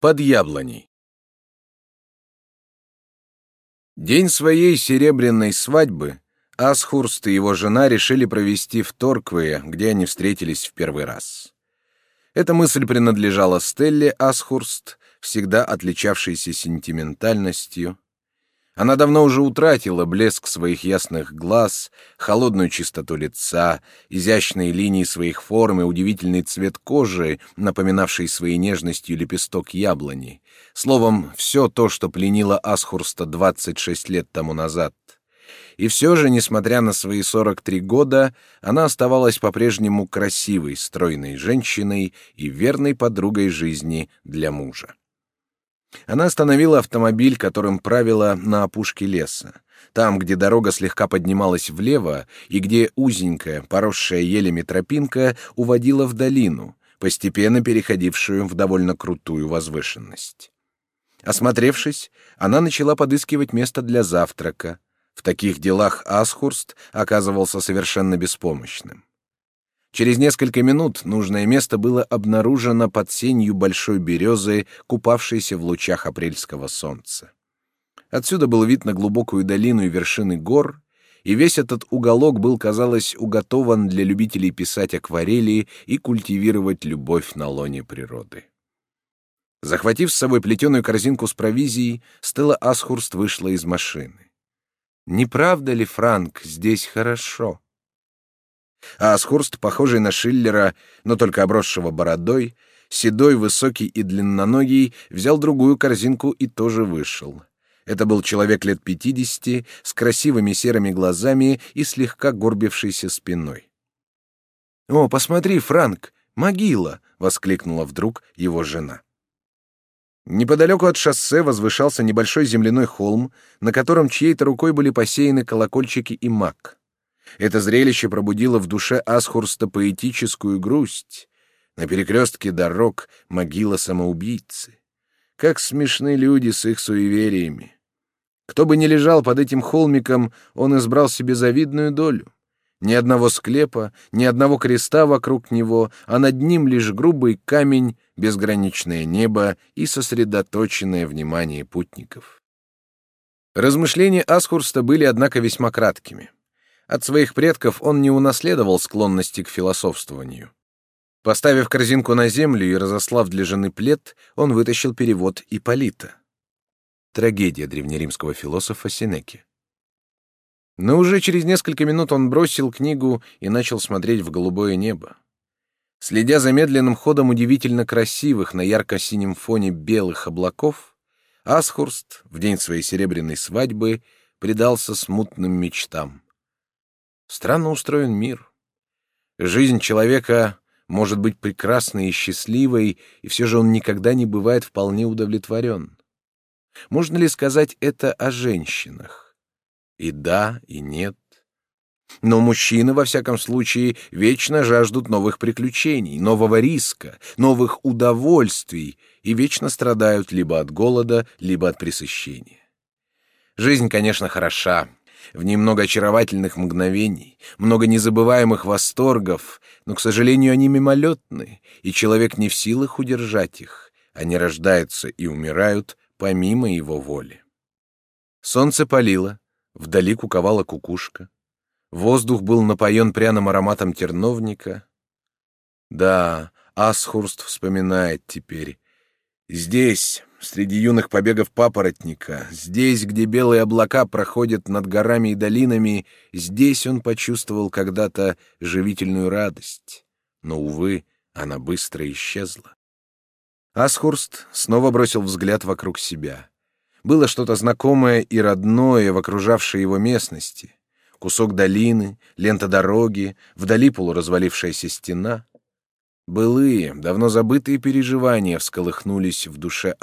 Под яблоней. День своей серебряной свадьбы Асхурст и его жена решили провести в Торквее, где они встретились в первый раз. Эта мысль принадлежала Стелле Асхурст, всегда отличавшейся сентиментальностью, она давно уже утратила блеск своих ясных глаз, холодную чистоту лица, изящные линии своих форм и удивительный цвет кожи, напоминавший своей нежностью лепесток яблони. Словом, все то, что пленило Асхурста 26 лет тому назад. И все же, несмотря на свои 43 года, она оставалась по-прежнему красивой, стройной женщиной и верной подругой жизни для мужа. Она остановила автомобиль, которым правила на опушке леса. Там, где дорога слегка поднималась влево, и где узенькая, поросшая елями тропинка уводила в долину, постепенно переходившую в довольно крутую возвышенность. Осмотревшись, она начала подыскивать место для завтрака. В таких делах Асхурст оказывался совершенно беспомощным. Через несколько минут нужное место было обнаружено под сенью большой березы, купавшейся в лучах апрельского солнца. Отсюда был вид на глубокую долину и вершины гор, и весь этот уголок был, казалось, уготован для любителей писать акварели и культивировать любовь на лоне природы. Захватив с собой плетеную корзинку с провизией, Стелла Асхурст вышла из машины. «Не правда ли, Франк, здесь хорошо?» А Асхурст, похожий на Шиллера, но только обросшего бородой, седой, высокий и длинноногий, взял другую корзинку и тоже вышел. Это был человек лет пятидесяти, с красивыми серыми глазами и слегка горбившейся спиной. «О, посмотри, Франк, могила!» — воскликнула вдруг его жена. Неподалеку от шоссе возвышался небольшой земляной холм, на котором чьей-то рукой были посеяны колокольчики и мак. Это зрелище пробудило в душе Асхурста поэтическую грусть. На перекрестке дорог могила самоубийцы. Как смешны люди с их суевериями. Кто бы ни лежал под этим холмиком, он избрал себе завидную долю. Ни одного склепа, ни одного креста вокруг него, а над ним лишь грубый камень, безграничное небо и сосредоточенное внимание путников. Размышления Асхурста были, однако, весьма краткими. От своих предков он не унаследовал склонности к философствованию. Поставив корзинку на землю и разослав для жены плед, он вытащил перевод Ипполита. Трагедия древнеримского философа Сенеки. Но уже через несколько минут он бросил книгу и начал смотреть в голубое небо. Следя за медленным ходом удивительно красивых на ярко-синем фоне белых облаков, Асхурст в день своей серебряной свадьбы предался смутным мечтам. Странно устроен мир. Жизнь человека может быть прекрасной и счастливой, и все же он никогда не бывает вполне удовлетворен. Можно ли сказать это о женщинах? И да, и нет. Но мужчины, во всяком случае, вечно жаждут новых приключений, нового риска, новых удовольствий и вечно страдают либо от голода, либо от пресыщения. Жизнь, конечно, хороша, в ней много очаровательных мгновений, много незабываемых восторгов, но, к сожалению, они мимолетны, и человек не в силах удержать их. Они рождаются и умирают помимо его воли. Солнце палило, вдали куковала кукушка. Воздух был напоен пряным ароматом терновника. Да, Асхурст вспоминает теперь. Здесь, среди юных побегов папоротника, здесь, где белые облака проходят над горами и долинами, здесь он почувствовал когда-то живительную радость. Но, увы, она быстро исчезла. Асхурст снова бросил взгляд вокруг себя. Было что-то знакомое и родное в окружавшей его местности. Кусок долины, лента дороги, вдали полуразвалившаяся стена. Былые, давно забытые переживания всколыхнулись в душе.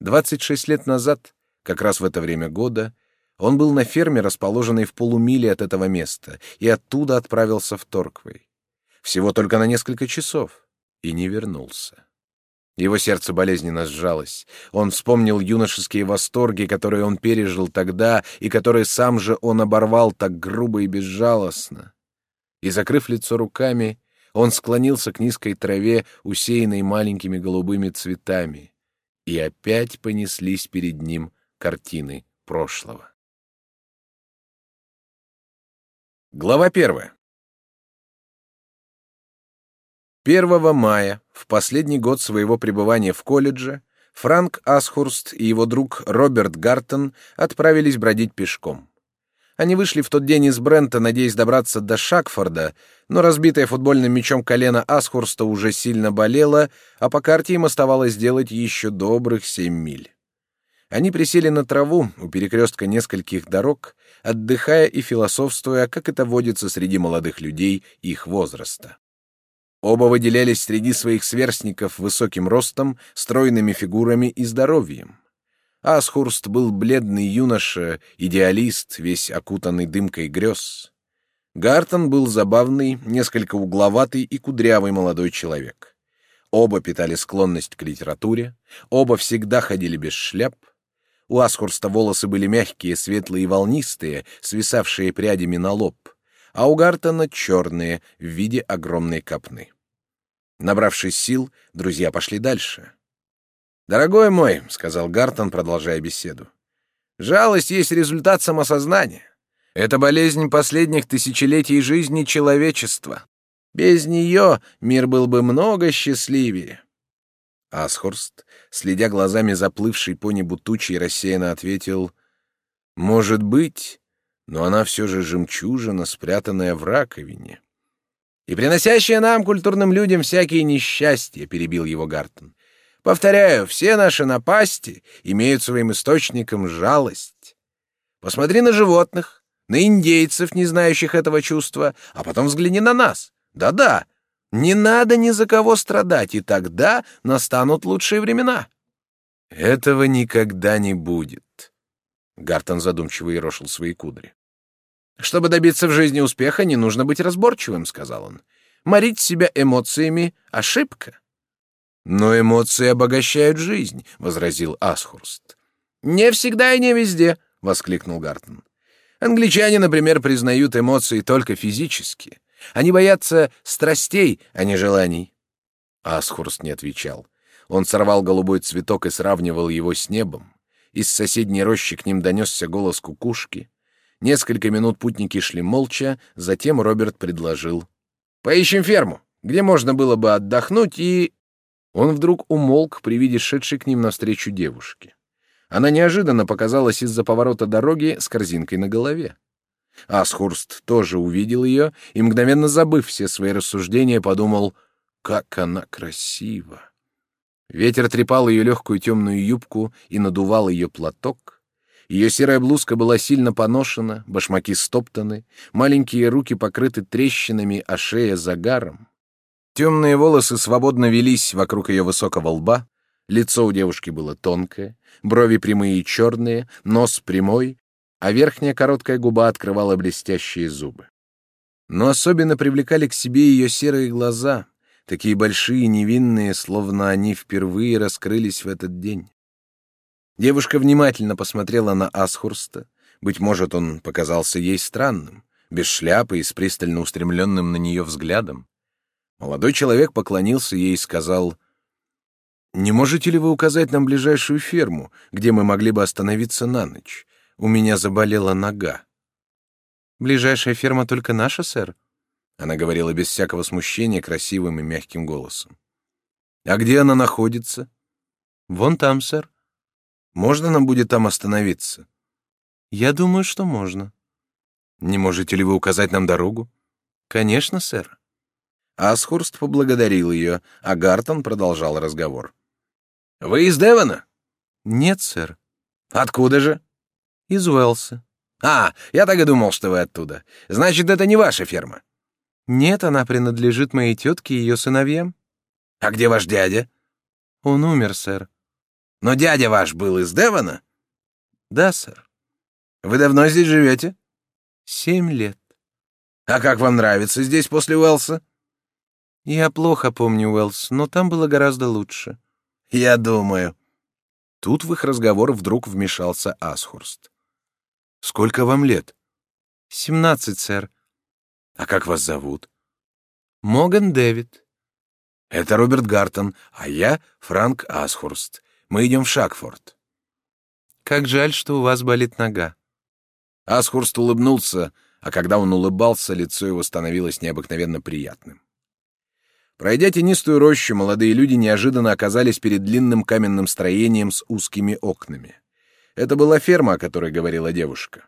Двадцать шесть лет назад, как раз в это время года, он был на ферме, расположенной в полумиле от этого места, и оттуда отправился в Торквей. Всего только на несколько часов. И не вернулся. Его сердце болезненно сжалось. Он вспомнил юношеские восторги, которые он пережил тогда, и которые сам же он оборвал так грубо и безжалостно. И, закрыв лицо руками, Он склонился к низкой траве, усеянной маленькими голубыми цветами, и опять понеслись перед ним картины прошлого. Глава первая. 1 мая, в последний год своего пребывания в колледже, Франк Асхурст и его друг Роберт Гартон отправились бродить пешком. Они вышли в тот день из Брента, надеясь добраться до Шакфорда, но разбитое футбольным мячом колено Асхурста уже сильно болело, а по карте им оставалось сделать еще добрых семь миль. Они присели на траву у перекрестка нескольких дорог, отдыхая и философствуя, как это водится среди молодых людей их возраста. Оба выделялись среди своих сверстников высоким ростом, стройными фигурами и здоровьем. Асхурст был бледный юноша, идеалист, весь окутанный дымкой грез. Гартон был забавный, несколько угловатый и кудрявый молодой человек. Оба питали склонность к литературе, оба всегда ходили без шляп. У Асхурста волосы были мягкие, светлые и волнистые, свисавшие прядями на лоб — а у Гартона черные в виде огромной копны. Набравшись сил, друзья пошли дальше. «Дорогой мой», — сказал Гартон, продолжая беседу, — «жалость есть результат самосознания. Это болезнь последних тысячелетий жизни человечества. Без нее мир был бы много счастливее». Асхорст, следя глазами заплывшей по небу тучи, рассеянно ответил, «Может быть, но она все же жемчужина, спрятанная в раковине. «И приносящая нам, культурным людям, всякие несчастья», — перебил его Гартон. «Повторяю, все наши напасти имеют своим источником жалость. Посмотри на животных, на индейцев, не знающих этого чувства, а потом взгляни на нас. Да-да, не надо ни за кого страдать, и тогда настанут лучшие времена». «Этого никогда не будет», Гартон задумчиво ерошил свои кудри. «Чтобы добиться в жизни успеха, не нужно быть разборчивым», — сказал он. «Морить себя эмоциями — ошибка». «Но эмоции обогащают жизнь», — возразил Асхурст. «Не всегда и не везде», — воскликнул Гартон. «Англичане, например, признают эмоции только физически. Они боятся страстей, а не желаний». Асхурст не отвечал. Он сорвал голубой цветок и сравнивал его с небом. Из соседней рощи к ним донесся голос кукушки. Несколько минут путники шли молча, затем Роберт предложил. «Поищем ферму, где можно было бы отдохнуть и...» Он вдруг умолк при виде шедшей к ним навстречу девушки. Она неожиданно показалась из-за поворота дороги с корзинкой на голове. Асхурст тоже увидел ее и, мгновенно забыв все свои рассуждения, подумал, как она красива. Ветер трепал ее легкую темную юбку и надувал ее платок. Ее серая блузка была сильно поношена, башмаки стоптаны, маленькие руки покрыты трещинами, а шея загаром. Темные волосы свободно велись вокруг ее высокого лба, лицо у девушки было тонкое, брови прямые и черные, нос прямой, а верхняя короткая губа открывала блестящие зубы. Но особенно привлекали к себе ее серые глаза, такие большие невинные, словно они впервые раскрылись в этот день. Девушка внимательно посмотрела на Асхурста. Быть может, он показался ей странным, без шляпы и с пристально устремленным на нее взглядом. Молодой человек поклонился ей и сказал, «Не можете ли вы указать нам ближайшую ферму, где мы могли бы остановиться на ночь? У меня заболела нога». «Ближайшая ферма только наша, сэр?» Она говорила без всякого смущения красивым и мягким голосом. «А где она находится?» «Вон там, сэр». «Можно нам будет там остановиться?» «Я думаю, что можно». «Не можете ли вы указать нам дорогу?» «Конечно, сэр». Асхурст поблагодарил ее, а Гартон продолжал разговор. «Вы из Девона?» «Нет, сэр». «Откуда же?» «Из Уэлса». «А, я так и думал, что вы оттуда. Значит, это не ваша ферма?» Нет, она принадлежит моей тетке и ее сыновьям. А где ваш дядя? Он умер, сэр. Но дядя ваш был из Девона? Да, сэр. Вы давно здесь живете? Семь лет. А как вам нравится здесь после Уэлса? Я плохо помню Уэлс, но там было гораздо лучше. Я думаю. Тут в их разговор вдруг вмешался Асхурст. Сколько вам лет? Семнадцать, сэр. А как вас зовут? Моган Дэвид. Это Роберт Гартон, а я Франк Асхурст. Мы идем в Шакфорд. Как жаль, что у вас болит нога. Асхурст улыбнулся, а когда он улыбался, лицо его становилось необыкновенно приятным. Пройдя тенистую рощу, молодые люди неожиданно оказались перед длинным каменным строением с узкими окнами. Это была ферма, о которой говорила девушка.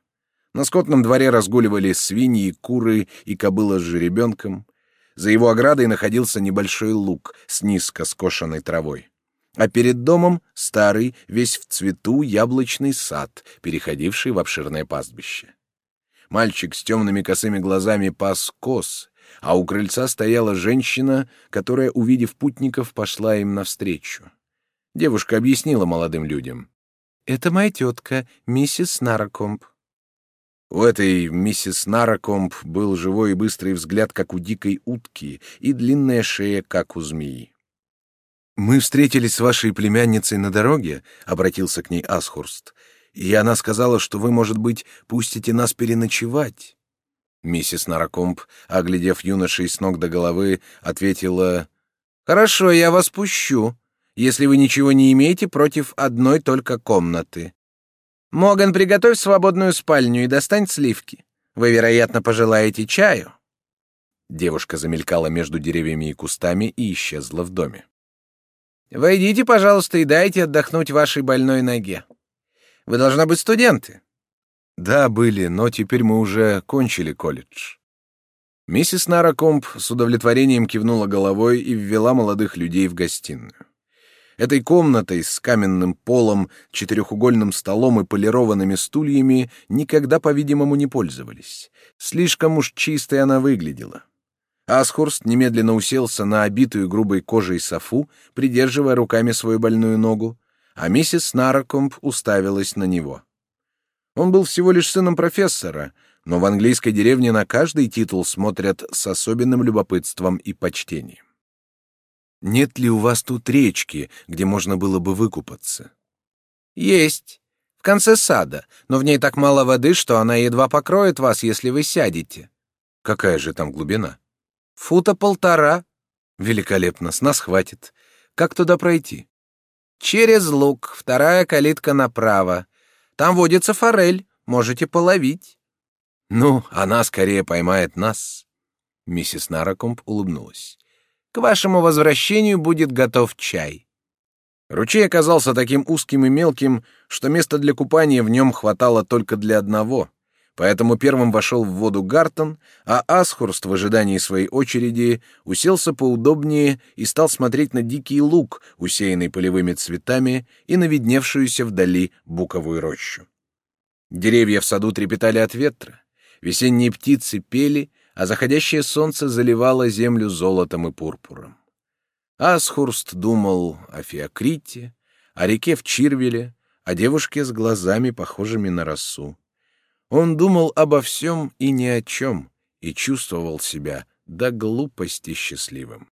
На скотном дворе разгуливали свиньи, куры и кобыла с жеребенком. За его оградой находился небольшой луг с низко скошенной травой. А перед домом старый, весь в цвету, яблочный сад, переходивший в обширное пастбище. Мальчик с темными косыми глазами пас коз, а у крыльца стояла женщина, которая, увидев путников, пошла им навстречу. Девушка объяснила молодым людям. «Это моя тетка, миссис Наракомб». У этой миссис Наракомб был живой и быстрый взгляд, как у дикой утки, и длинная шея, как у змеи. «Мы встретились с вашей племянницей на дороге», — обратился к ней Асхурст, «и она сказала, что вы, может быть, пустите нас переночевать». Миссис Наракомб, оглядев юношей с ног до головы, ответила, «Хорошо, я вас пущу, если вы ничего не имеете против одной только комнаты. Моган, приготовь свободную спальню и достань сливки. Вы, вероятно, пожелаете чаю». Девушка замелькала между деревьями и кустами и исчезла в доме. «Войдите, пожалуйста, и дайте отдохнуть вашей больной ноге. Вы должны быть студенты. Да, были, но теперь мы уже кончили колледж. Миссис Наракомб с удовлетворением кивнула головой и ввела молодых людей в гостиную. Этой комнатой с каменным полом, четырехугольным столом и полированными стульями никогда, по-видимому, не пользовались. Слишком уж чистой она выглядела. Асхурст немедленно уселся на обитую грубой кожей софу, придерживая руками свою больную ногу, а миссис Наракомб уставилась на него. Он был всего лишь сыном профессора, но в английской деревне на каждый титул смотрят с особенным любопытством и почтением. «Нет ли у вас тут речки, где можно было бы выкупаться?» «Есть. В конце сада, но в ней так мало воды, что она едва покроет вас, если вы сядете». «Какая же там глубина?» «Фута полтора». «Великолепно, с нас хватит. Как туда пройти?» «Через луг, вторая калитка направо. Там водится форель, можете половить». «Ну, она скорее поймает нас». Миссис Наракомб улыбнулась. «К вашему возвращению будет готов чай». Ручей оказался таким узким и мелким, что места для купания в нем хватало только для одного, поэтому первым вошел в воду Гартон, а Асхурст в ожидании своей очереди уселся поудобнее и стал смотреть на дикий луг, усеянный полевыми цветами, и на видневшуюся вдали буковую рощу. Деревья в саду трепетали от ветра, весенние птицы пели, а заходящее солнце заливало землю золотом и пурпуром. Асхурст думал о Феокрите, о реке в Чирвеле, о девушке с глазами, похожими на росу. Он думал обо всем и ни о чем, и чувствовал себя до глупости счастливым.